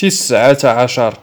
تسعة عشر.